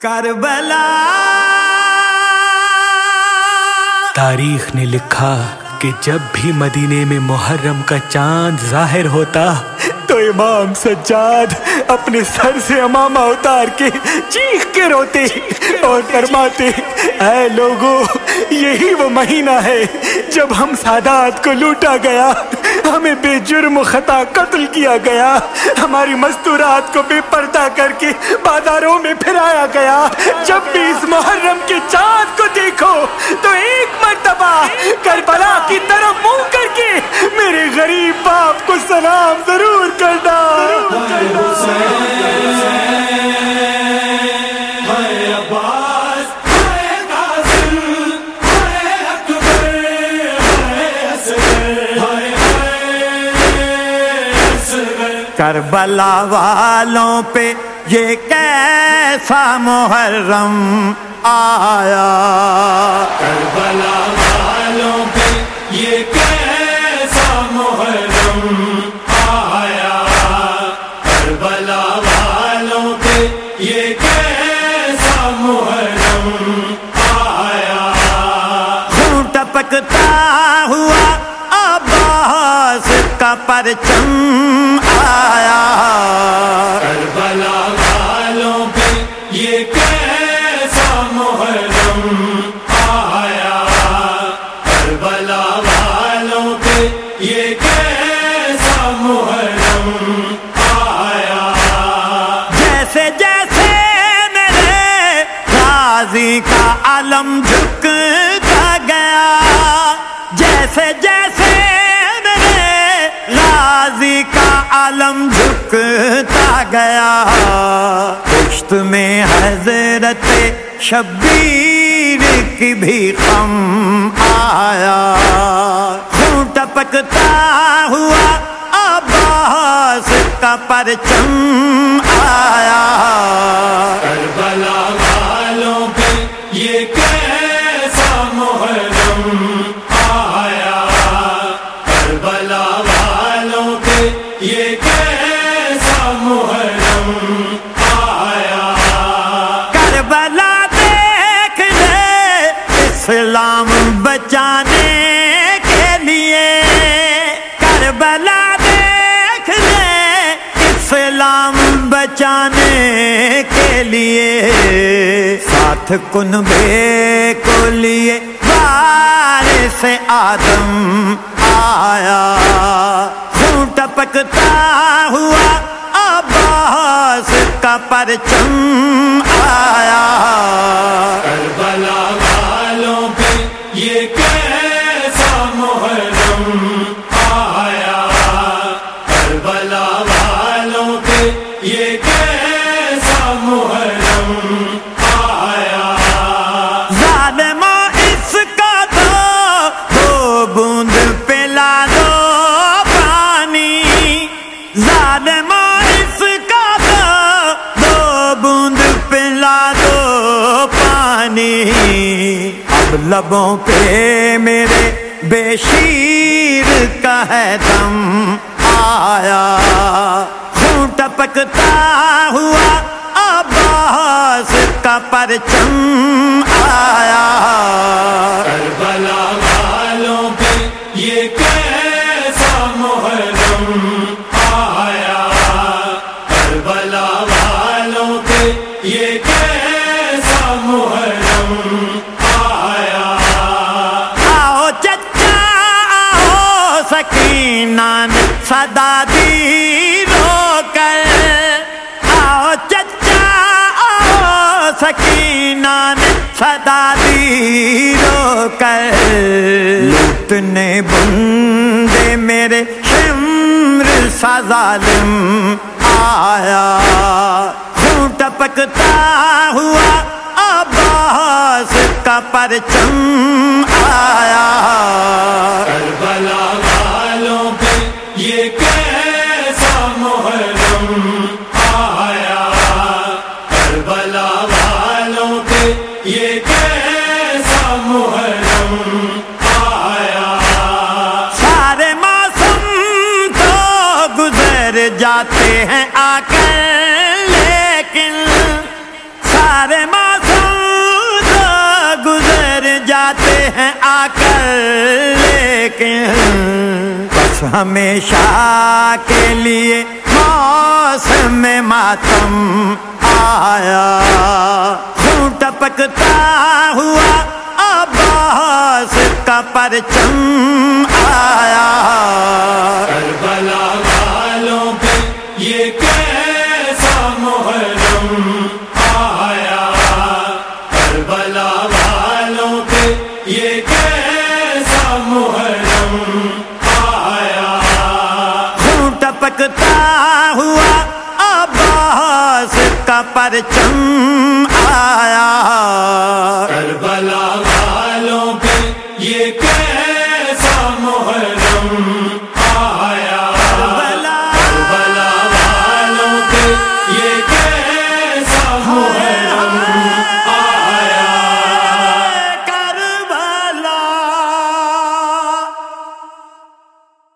کربلا تاریخ نے لکھا کہ جب بھی مدینے میں محرم کا چاند ظاہر ہوتا تو امام سجاد اپنے سر سے امامہ اتار کے چیخ کے روتے اور فرماتے، اے لوگو یہی وہ مہینہ ہے جب ہم سادات کو لوٹا گیا، ہمیں بے جرم و خطا قتل کیا گیا، ہماری مستورات کو بے پردہ کر کے بازاروں میں پھرایا گیا۔ جب بھی اس محرم کے چاند کو دیکھ کربلا والوں پہ یہ کیسا محرم آیا؟ کربلا والوں پہ یہ کیسا محرم آیا؟ کربلا والوں پہ یہ کیسا محرم آیا؟ خون ٹپکتا ہوا عباس کا پرچم آیا۔ کربلا والوں پہ یہ کیسا محرم آیا۔ کربلا والوں پہ یہ کیسا محرم آیا۔ جیسے جیسے میرے غازی کا علم جھکتا گیا جیسے جیسے گیا۔ پشت میں حضرت شبیر کی بھی خم آیا۔ خون ٹپکتا ہوا عباس کا پرچم آیا۔ اسلام بچانے کے لیے کربلا دیکھ لے، اسلام بچانے کے لیے۔ ساتھ کنبے کو لیے بار سے آدم آیا۔ خون ٹپکتا ہوا، عباس کا پرچم آیا۔ اب لبوں پہ میرے بے شیر کا ہے دم آیا۔ خون ٹپکتا ہوا عباس کا پرچم سکینان صدا دی رو کر آؤ چچا، آؤ سکینان صدا دی رو کر لوٹ نے بندے میرے شمر سا ظالم آیا۔ خون ٹپکتا ہوا عباس کا پرچم آیا۔ والوں پہ یہ کیسا محرم آیا؟ سارے موسم تو گزر جاتے ہیں آ لیکن سارے موسم تو گزر جاتے ہیں آ لیکن بس ہمیشہ کے لیے میں ماتم آیا۔ خون ٹپکتا ہوا عباس کا پرچم آیا۔ کربلا ہوا عباس کا پرچم آیا۔ کربلا والوں پہ یہ کہہ